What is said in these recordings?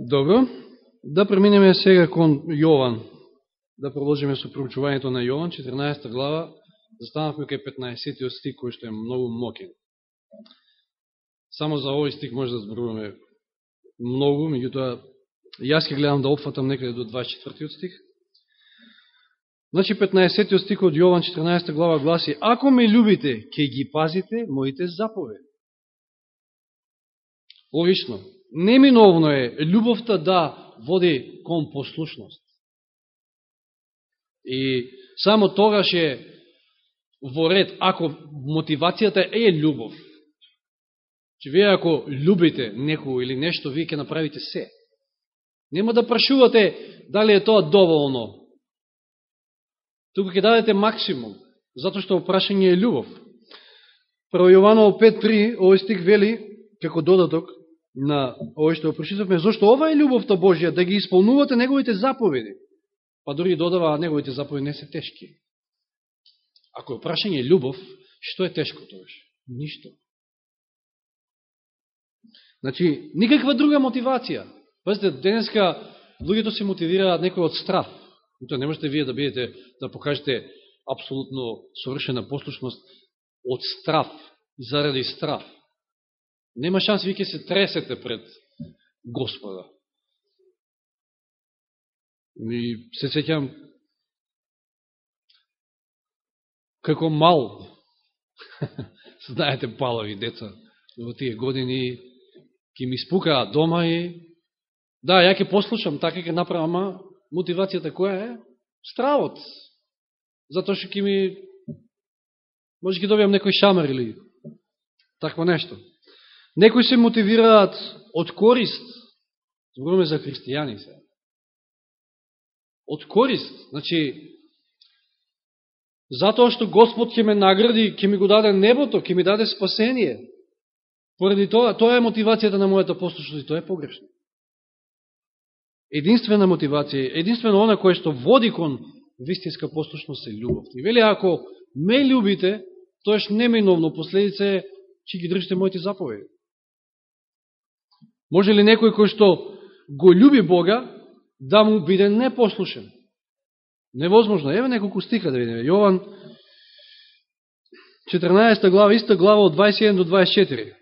Добро, да преминеме сега кон Јован, да продолжиме со проучувањето на Јован, 14 глава, застанавме кај 15 стих, кој што е многу мокен. Само за овој стих може да зборуваме многу, меѓутоа, јас ке гледам да опфатам некаде до 24 стих. Значи, 15 стих од Јован, 14 глава гласи, Ако ме любите, ке ги пазите моите заповеди. Логично, неминовно е љубовта да води кон послушност. И само тогаш е во ред, ако мотивацијата е љубов, че вие ако любите некој или нешто, вие ќе направите се. Нема да прашувате дали е тоа доволно. Туку ќе дадете максимум, затоа што прашање е љубов. Прво Јованово 5.3, овој стик вели, како додаток, на овој што го прочитавме, зашто ова е љубовта Божија, да ги исполнувате неговите заповеди. Па дори додава, неговите заповеди не се тешки. Ако е прашање љубов, што е тешко тоа? Ништо. Значи, никаква друга мотивација. Пазите, денеска луѓето се мотивираат некој од страв. Тоа не можете вие да бидете, да покажете апсолутно совршена послушност од страв, заради страв. Нема шанс, ви ќе се тресете пред Господа. И се сеќам како мал, знаете палови деца, во тие години ќе ми спукаа дома и да, ја ќе послушам, така ќе направам, ама мотивацијата која е? Стравот. Затоа што ќе ми може ќе добијам некој шамар или такво нешто. Некои се мотивираат од корист, зборуваме за христијани се. Од корист, значи, затоа што Господ ќе ме награди, ќе ми го даде небото, ќе ми даде спасение. Поради тоа, тоа е мотивацијата на мојата послушност и тоа е погрешно. Единствена мотивација, единствено она кое што води кон вистинска послушност е љубовта. И вели, ако ме љубите, тоеш неминовно последица е, че ги држите моите заповеди. Може ли некој кој што го љуби Бога да му биде непослушен? Невозможно. Еве неколку стиха да видиме. Јован 14 глава, иста глава од 21 до 24.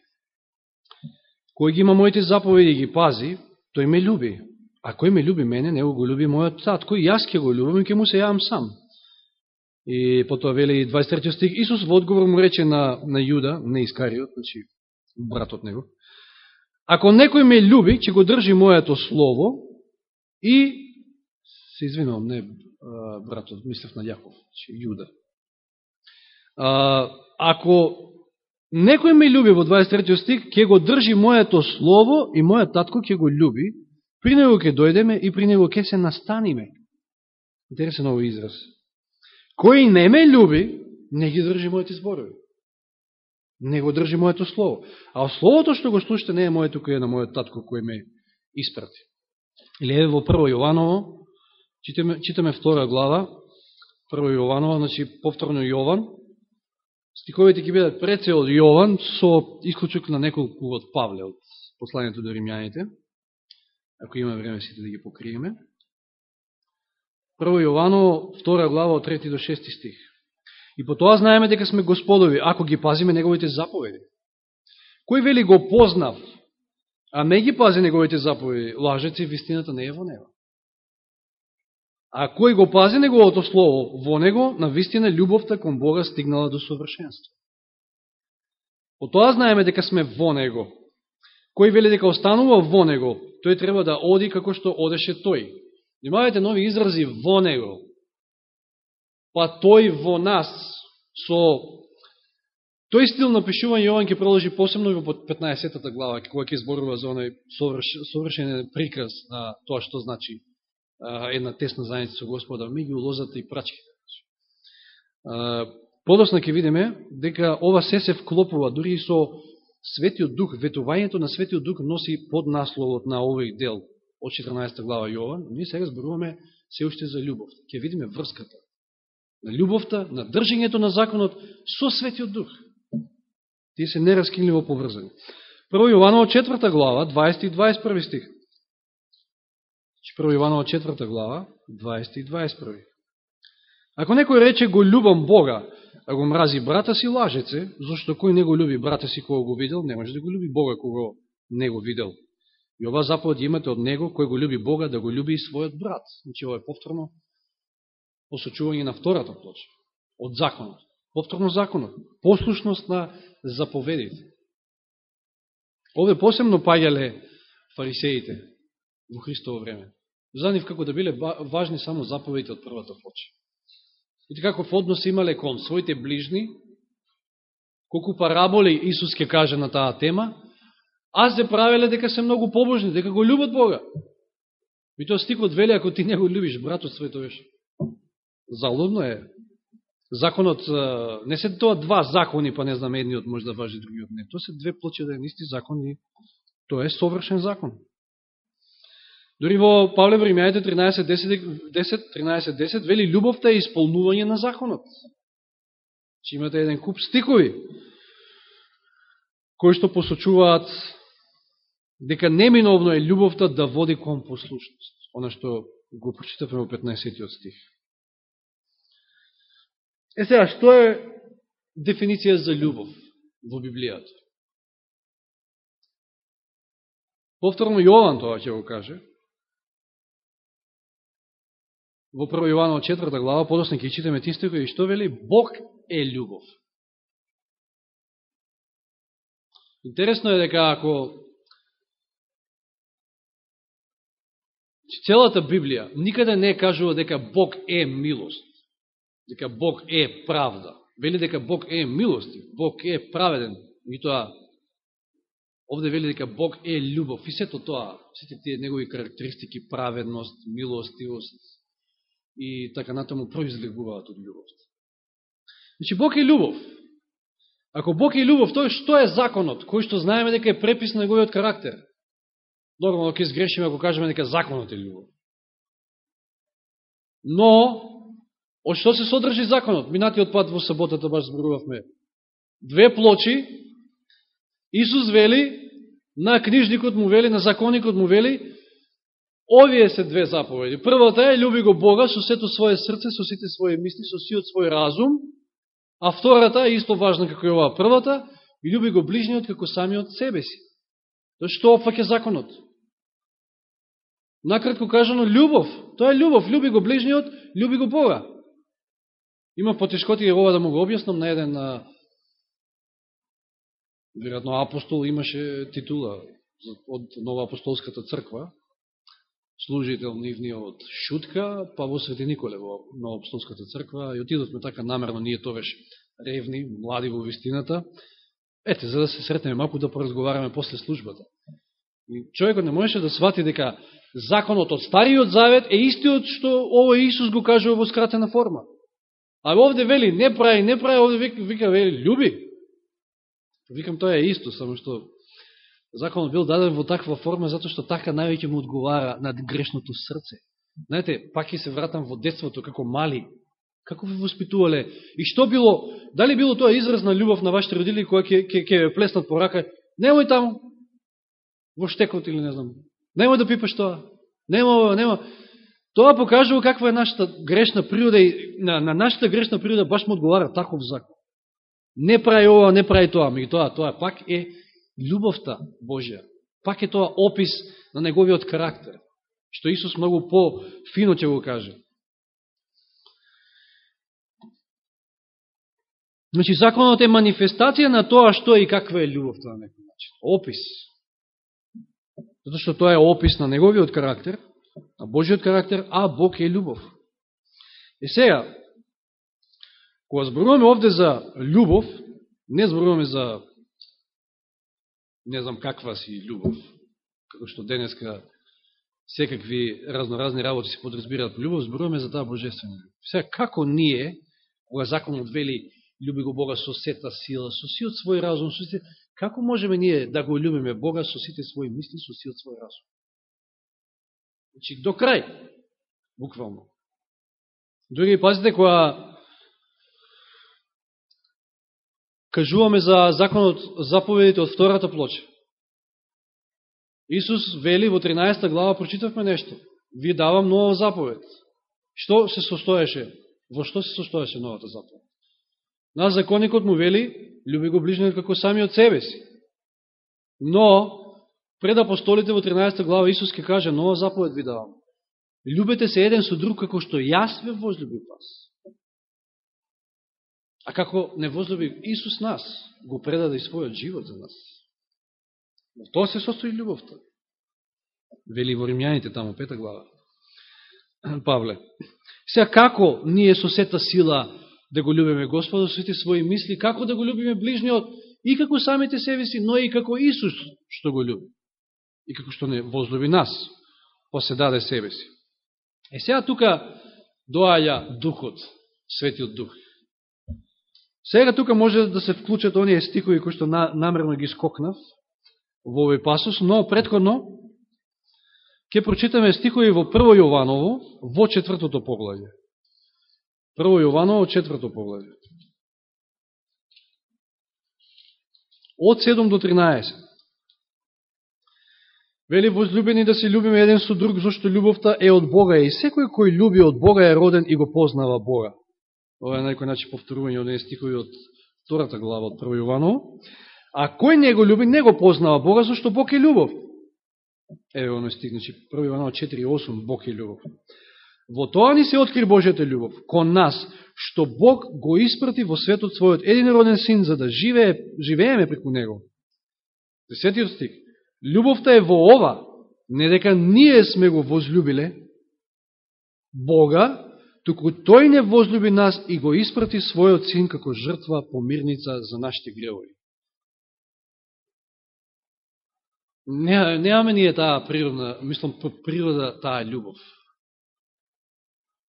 Кој ги има моите заповеди и ги пази, тој ме љуби. А кој ме љуби мене, него го љуби мојот татко кој јас ќе го љубам и ќе му се јавам сам. И потоа вели 23 стих, Исус во одговор му рече на, на Јуда, не Искариот, значи братот него, Ако некој ме љуби, ќе го држи моето слово и се извинувам, не братот, мислев на Јаков, че Јуда. Ако некој ме љуби во 23 стих, ќе го држи моето слово и мојот татко ќе го љуби, при него ќе дојдеме и при него ќе се настаниме. Интересен овој израз. Кој не ме љуби, не ги држи моите зборови не го држи моето слово. А словото што го слушате не е моето, кој е на мојот татко кој ме испрати. Или е во прво Јованово, читаме, читаме втора глава, прво Јованово, значи повторно Јован, стиковите ќе бидат преце од Јован, со исклучок на неколку од Павле, од посланието до римјаните, ако има време сите да ги покриеме. Прво Јованово, втора глава, од трети до шести стих. И по тоа знаеме дека сме господови, ако ги пазиме неговите заповеди. Кој вели го познав, а не ги пази неговите заповеди, лажец и вистината не е во него. А кој го пази неговото слово во него, на вистина љубовта кон Бога стигнала до совршенство. По тоа знаеме дека сме во него. Кој вели дека останува во него, тој треба да оди како што одеше тој. Немавате нови изрази во него па тој во нас со тој стил на пишување Јован ќе продолжи посебно во 15-тата глава, кога ќе зборува за оној совршен приказ на тоа што значи една тесна заедница со Господа, меѓу лозата и прачките. Значи. Подосна ќе видиме дека ова се се вклопува дури и со Светиот Дух, ветувањето на Светиот Дух носи под насловот на овој дел од 14 глава Јован. Ние сега зборуваме се уште за љубов. Ќе видиме врската на љубовта, на држењето на законот со Светиот Дух. Тие се нераскинливо поврзани. Прво Јованово четврта глава, 20 и 21 стих. Значи, прво Јованово 4 глава, 20 и 21. Ако некој рече го љубам Бога, а го мрази брата си, лажеце, зашто кој не го љуби брата си кога го видел, не може да го љуби Бога кога не го видел. И ова заповед имате од него, кој го љуби Бога, да го љуби и својот брат. Значи, ова е повторно посочување на втората плоча, од законот. Повторно законот, послушност на заповедите. Ове посебно паѓале фарисеите во Христово време. За нив како да биле важни само заповедите од првата плоча. И така како однос имале кон своите ближни, колку параболи Исус ке каже на таа тема, аз се правеле дека се многу побожни, дека го љубат Бога. И тоа стикот вели, ако ти не го љубиш братот свој, тоа залудно е. Законот, не се тоа два закони, па не знам, едниот може да важи, другиот не. Тоа се две плочи да исти нисти закони, тоа е совршен закон. Дори во Павле во Римјаните 13.10 вели љубовта е исполнување на законот. Че имате еден куп стикови кои што посочуваат дека неминовно е љубовта да води кон послушност. Оно што го прочитавме во 15 стих. Е сега, што е дефиниција за љубов во Библијата? Повторно Јован тоа ќе го каже во 1 Јовано 4 глава, подосне ќе читаме тистико и што вели? Бог е љубов. Интересно е дека ако целата Библија никаде не кажува дека Бог е милост, дека Бог е правда. Вели дека Бог е милостив, Бог е праведен, и тоа овде вели дека Бог е љубов. И сето тоа, сите тие негови карактеристики, праведност, милостивост, и така натаму произлегуваат од љубовта. Значи, Бог е љубов. Ако Бог е љубов, тој што е законот, кој што знаеме дека е препис на неговиот карактер? Нормално ќе сгрешиме ако кажеме дека законот е љубов. Но, од што се содржи законот? Минатиот пат во саботата баш зборувавме. Две плочи, Исус вели, на книжникот му вели, на законикот му вели, Овие се две заповеди. Првата е люби го Бога со сето своје срце, со сите своји мисли, со сиот свој разум, а втората е исто важна како и оваа првата, и люби го ближниот како самиот себе си. Тоа што опфаќа законот? Накратко кажано, љубов. Тоа е љубов. Люби го ближниот, люби го Бога. Има потешкоти ова да му го објаснам на еден веројатно апостол имаше титула од Нова апостолската црква, служител нивниот Шутка, па во Свети Николе во нова апостолската црква, и отидовме така намерно, ние тогаш ревни, млади во вистината, ете, за да се сретнеме малку да поразговараме после службата. И човекот не можеше да свати дека законот од Стариот Завет е истиот што овој Исус го кажува во скратена форма. А овде вели не прави, не прави, овде вика, вика вели љуби. Викам тоа е исто, само што законот бил даден во таква форма, затоа што така највеќе му одговара над грешното срце. Знаете, пак ќе се вратам во детството, како мали, како ви воспитувале, и што било, дали било тоа израз на љубов на вашите родители, која ќе, ќе, ќе ве плеснат по рака, немој таму, во штекот или не знам, немој да пипаш тоа, немој, немој, Тоа покажува каква е нашата грешна природа и на, на нашата грешна природа баш му одговара таков закон. Не прави ова, не прави тоа, меѓу тоа, тоа пак е љубовта Божја. Пак е тоа опис на неговиот карактер, што Исус многу по-фино ќе го каже. Значи, законот е манифестација на тоа што и каква е љубовта на некој начин. Опис. Зато што тоа е опис на неговиот карактер, на Божиот карактер, а Бог е љубов. И сега, кога зборуваме овде за љубов, не зборуваме за не знам каква си љубов, како што денеска секакви разноразни работи се подразбираат по љубов, зборуваме за таа божествена љубов. Сега, како ние, кога законот вели љуби го Бога со сета сила, со сиот свој разум, со сите, како можеме ние да го љубиме Бога со сите своји мисли, со сиот свој разум? Значи, до крај, буквално. Други, пазите, која кажуваме за законот, заповедите од втората плоча. Исус вели во 13 глава, прочитавме нешто. ви давам нова заповед. Што се состоеше? Во што се состоеше новата заповед? Нас законникот му вели, люби го ближниот како самиот себе си. Но, пред апостолите во 13 глава Исус ке каже, нова заповед ви давам. Любете се еден со друг како што јас ве возлюбив вас. А како не возлюби Исус нас, го предаде и својот живот за нас. Но тоа се состои љубовта. Вели во Римјаните таму, пета глава. Павле. Сега како ние со сета сила да го любиме Господа со сите своји мисли, како да го любиме ближниот и како самите себе си, но и како Исус што го люби. И како што не возлюби нас, па се даде себе си. Е сега тука доаја Духот, Светиот Дух. Сега тука може да се вклучат оние стихови кои што намерно ги скокнав во овој пасус, но предходно ќе прочитаме стихови во Прво Јованово во четвртото поглавје. Прво Јованово четврто поглавје. Од 7 до 13. Вели возлюбени да се любиме еден со друг, зашто љубовта е од Бога и секој кој люби од Бога е роден и го познава Бога. Ова е најкој начин повторување од стихови од втората глава од Прво Јованово. А кој не го люби, не го познава Бога, зашто Бог е љубов. Еве оно стих, значи, први Иванова 4.8, Бог е љубов. Во тоа ни се откри Божјата љубов, кон нас, што Бог го испрати во светот својот единороден син, за да живее, живееме преку него. Десетиот стих. Љубовта е во ова, не дека ние сме го возлюбиле Бога, туку тој не возлюби нас и го испрати својот син како жртва помирница за нашите гревови. Не, немаме ние таа природна, мислам, по природа таа љубов.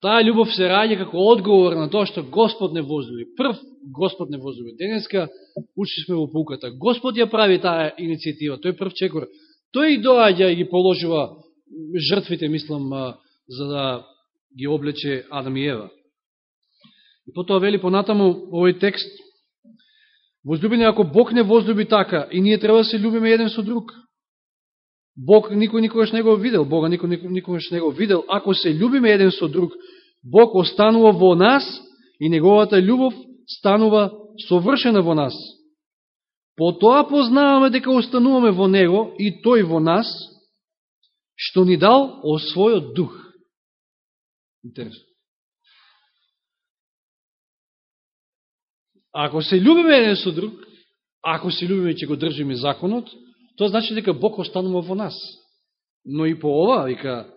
Таа љубов се раѓа како одговор на тоа што Господ не возлюби. Прв Господ не возлюби. Денеска учи сме во пуката. Господ ја прави таа иницијатива, тој прв чекор. Тој и доаѓа и ги положува жртвите, мислам, за да ги облече Адам и Ева. И потоа вели понатаму овој текст, возлюбени, ако Бог не возлюби така, и ние треба да се любиме еден со друг, Бог никој никогаш не го видел, Бога никој никогаш не го видел. Ако се љубиме еден со друг, Бог останува во нас и неговата љубов станува совршена во нас. По тоа познаваме дека остануваме во Него и Тој во нас, што ни дал о својот дух. Интересно. Ако се љубиме еден со друг, ако се љубиме ќе го држиме законот, тоа значи дека Бог останува во нас. Но и по ова, вика,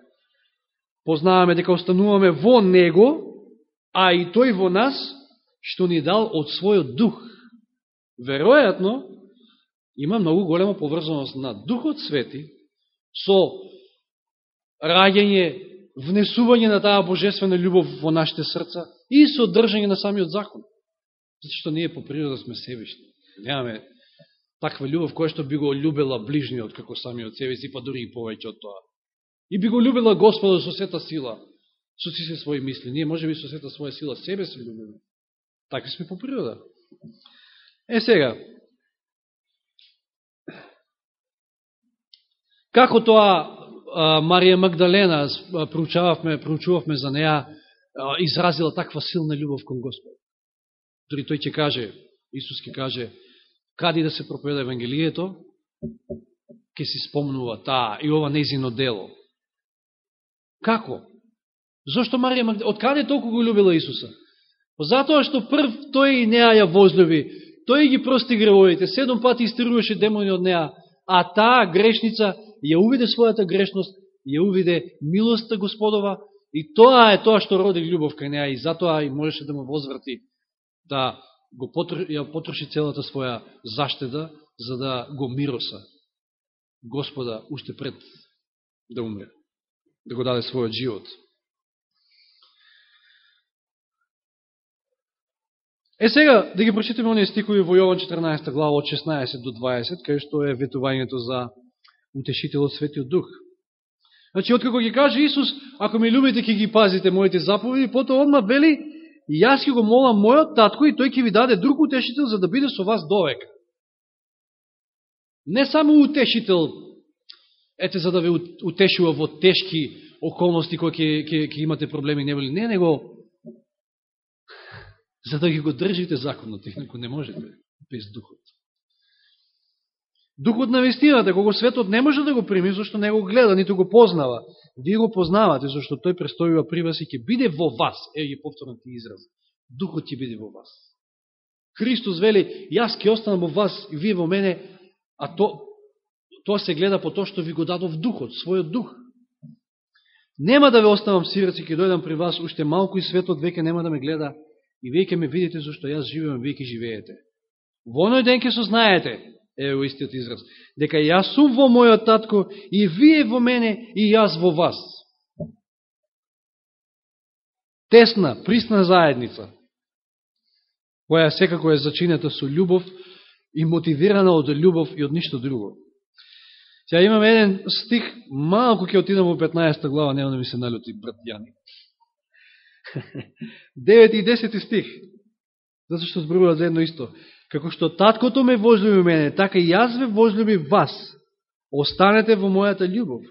познаваме дека остануваме во Него, а и Тој во нас, што ни дал од својот дух. Веројатно, има многу голема поврзаност на Духот Свети со раѓање, внесување на таа божествена љубов во нашите срца и со држање на самиот закон. Зато што ние по природа сме себишни. Немаме таква љубов која што би го љубела ближниот како самиот себе си, па дури и повеќе од тоа. И би го љубела Господа со сета сила, со сите своји мисли. Ние може би со сета своја сила себе се љубиме. Така сме по природа. Е сега, како тоа Марија Магдалена, проучававме, проучувавме за неа, изразила таква силна љубов кон Господ. Дори тој ќе каже, Исус ќе каже, кади да се проповеда Евангелието, ќе си спомнува таа и ова незино дело. Како? Зошто Марија Магдалена, од каде толку го любила Исуса? Затоа што прв тој и неа ја возлюби, тој ги прости гревовите, седом пати истируваше демони од неа, а таа грешница ја увиде својата грешност, ја увиде милоста Господова, и тоа е тоа што роди љубов кај неа, и затоа и можеше да му возврати да го потроши, ја потроши целата своја заштеда, за да го мироса Господа уште пред да умре, да го даде својот живот. Е сега, да ги прочитаме оние стихови во Јован 14 глава од 16 до 20, кај што е ветувањето за утешителот Светиот Дух. Значи, откако ги каже Исус, ако ми любите, ќе ги пазите моите заповеди, потоа одма вели, И јас ќе го молам мојот татко и тој ќе ви даде друг утешител за да биде со вас довека. Не само утешител, ете за да ве утешува во тешки околности кои ќе, ќе, ќе имате проблеми, не били. Не, него за да ги го држите законот, инако не можете без духот. Духот на вистината, кога светот не може да го прими, зашто не го гледа, ниту го познава. Вие го познавате, зашто тој престојува при вас и ќе биде во вас. Е, ги повторно ти израз. Духот ќе биде во вас. Христос вели, јас ќе останам во вас и вие во мене, а то, тоа се гледа по тоа што ви го дадов духот, својот дух. Нема да ве оставам сираци, ќе дојдам при вас, уште малку и светот веќе нема да ме гледа и веќе ме видите зашто јас живеам, веќе живеете. Во оној ден ќе сознаете, е во истиот израз, дека јас сум во мојот татко и вие во мене и јас во вас. Тесна, присна заедница, која секако е зачинета со љубов и мотивирана од љубов и од ништо друго. Сега имам еден стих, малко ќе отидам во 15 глава, нема да ми се налюти брат Јани. 9 и 10 стих, затоа што зборуваат за едно исто. Како што таткото ме возлюби мене, така и јас ве возлюби вас. Останете во мојата љубов.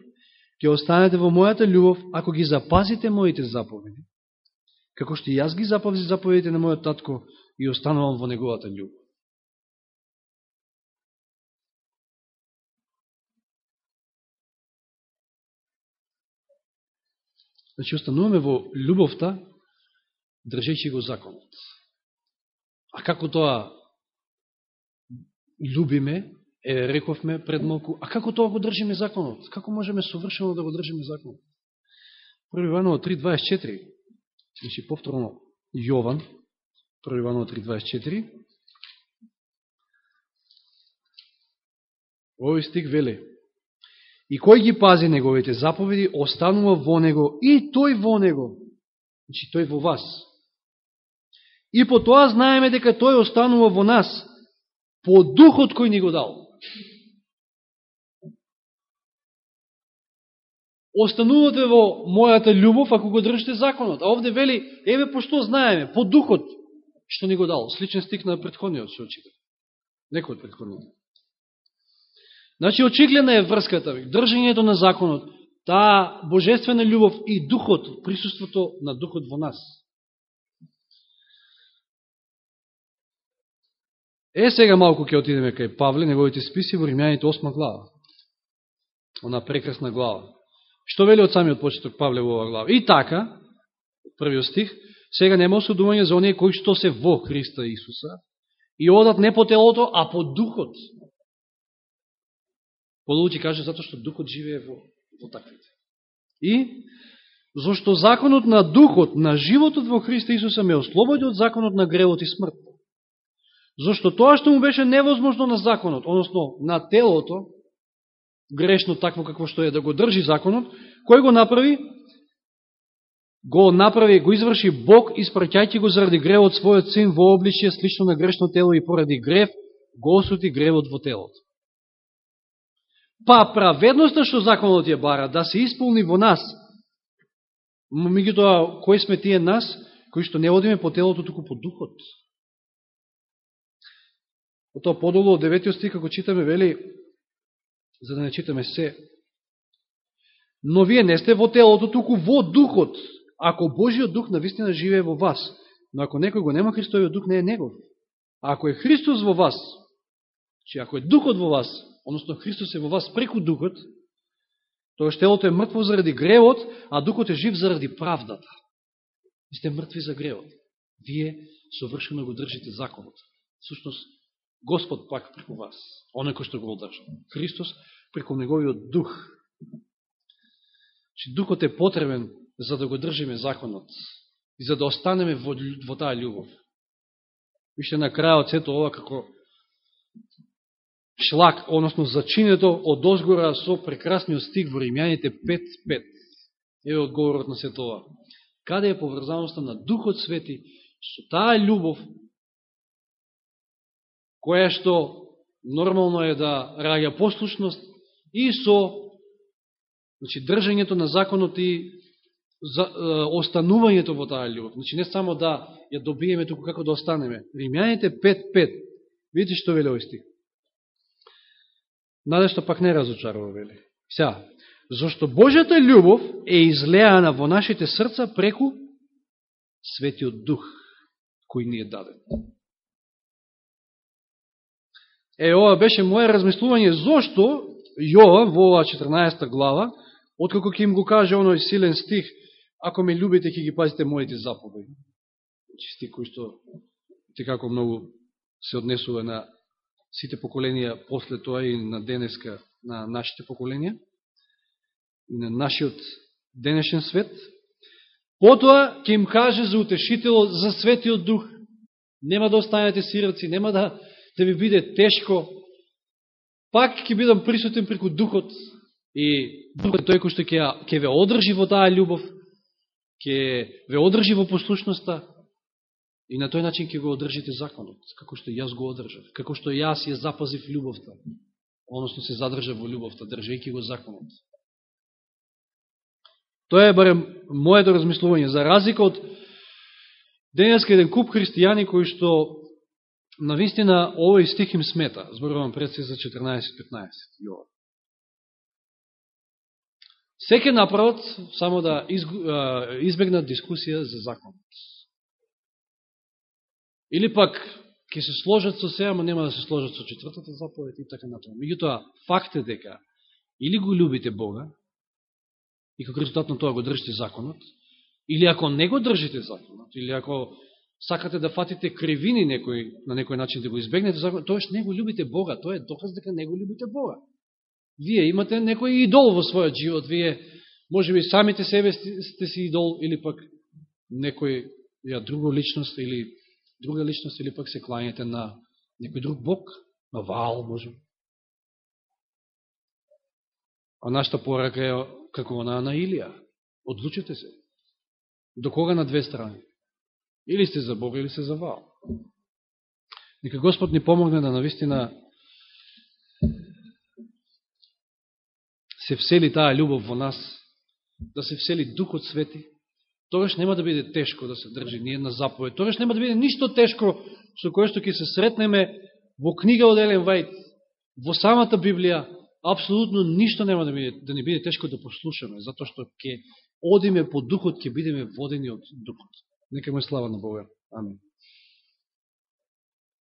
Ке останете во мојата љубов, ако ги запазите моите заповеди. Како што јас ги запази заповедите на мојот татко и останувам во неговата љубов. Значи, остануваме во љубовта, држејќи го законот. А како тоа любиме, е, рековме пред малку, а како тоа го држиме законот? Како можеме совршено да го држиме законот? Први Иваново 3.24, значи повторно Јован, први Иваново 3.24, Овој стик вели, и кој ги пази неговите заповеди, останува во него, и тој во него, значи тој во вас. И по тоа знаеме дека тој останува во нас, по духот кој ни го дал. Останувате во мојата љубов ако го држите законот. А овде вели, еве по што знаеме, по духот што ни го дал. Сличен стик на предходниот се очита. Некој од предходниот. Значи, очиглена е врската држањето на законот, таа божествена љубов и духот, присуството на духот во нас. Е, сега малку ќе отидеме кај Павле, неговите списи во Римјаните 8 глава. Она прекрасна глава. Што вели од самиот почеток Павле во оваа глава? И така, првиот стих, сега нема осудување за оние кои што се во Христа Исуса и одат не по телото, а по духот. Полуки каже затоа што духот живее во, во таквите. И зашто законот на духот, на животот во Христа Исуса ме ослободи од законот на гревот и смртта. Зошто тоа што му беше невозможно на законот, односно на телото, грешно такво какво што е да го држи законот, кој го направи? Го направи, го изврши Бог, испраќајќи го заради гревот својот син во обличие слично на грешно тело и поради грев, го осути гревот во телото. Па праведноста што законот ја бара, да се исполни во нас, меѓутоа, кои сме тие нас, кои што не одиме по телото, туку по духот? Ото подолу од деветиот стих, како читаме, вели, за да не читаме се, но вие не сте во телото, туку во духот, ако Божиот дух на вистина живее во вас. Но ако некој го нема Христојот дух, не е негов. А ако е Христос во вас, че ако е духот во вас, односно Христос е во вас преку духот, тоа телото е мртво заради гревот, а духот е жив заради правдата. Ви сте мртви за гревот. Вие совршено го држите законот. Сушност, Господ пак преку вас, оне кој што го одржа. Христос преку неговиот дух. Че духот е потребен за да го држиме законот и за да останеме во, во таа љубов. Виште на крајот сето ова како шлак, односно зачинето од озгора со прекрасниот стих во Римјаните 5.5. Еве одговорот на сето ова. Каде е поврзаноста на Духот Свети со таа љубов која што нормално е да раѓа послушност и со значи, држањето на законот и за, е, останувањето во таа љубов. Значи не само да ја добиеме, туку како да останеме. Римјаните 5.5. Видите што вели овој стих. Надешта пак не разочарува, вели. Ся, Зошто Божјата љубов е излеана во нашите срца преку Светиот Дух, кој ни е даден. Е, ова беше моје размислување зошто Јова во оваа 14 глава, откако ќе им го каже оној силен стих, ако ме любите, ќе ги пазите моите заповеди. Значи стих кој што како многу се однесува на сите поколенија после тоа и на денеска на нашите поколенија и на нашиот денешен свет. Потоа ќе им каже за утешителот, за светиот дух. Нема да останете сираци, нема да, да ми биде тешко. Пак ќе бидам присутен преку духот и духот тој кој што ќе, ќе ве одржи во таа љубов, ќе ве одржи во послушноста, И на тој начин ќе го одржите законот, како што јас го одржав, како што јас ја запазив љубовта, односно се задржав во љубовта, држајќи го законот. Тоа е барем моето размислување, за разлика од денеска еден куп христијани кои што на вистина овој стих им смета, зборувам пред се за 14-15 Јова. Секе направот само да избегнат дискусија за законот. Или пак ќе се сложат со се, ама нема да се сложат со четвртата заповед и така натаму. Меѓутоа, факт е дека или го любите Бога, и како резултат на тоа го држите законот, или ако не го држите законот, или ако сакате да фатите кривини некој, на некој начин да го избегнете тоеш не го любите Бога, тоа е доказ дека не го любите Бога. Вие имате некој идол во својот живот, вие може би самите себе сте си идол, или пак некој ја друга личност, или друга личност или пак се клањате на некој друг бог, на Ваал, може. А нашата порака е како она на Илија. Одлучете се. До кога на две страни? Или сте за Бога, или сте за Вао. Нека Господ ни помогне да навистина се всели таа љубов во нас, да се всели Духот Свети, тогаш нема да биде тешко да се држи ни една заповед. Тогаш нема да биде ништо тешко со кое што ќе се сретнеме во книга од Елен Вајт, во самата Библија, апсолутно ништо нема да, биде, да не биде тешко да послушаме, затоа што ќе одиме по духот, ќе бидеме водени од духот. Нека му слава на Бога. Амин.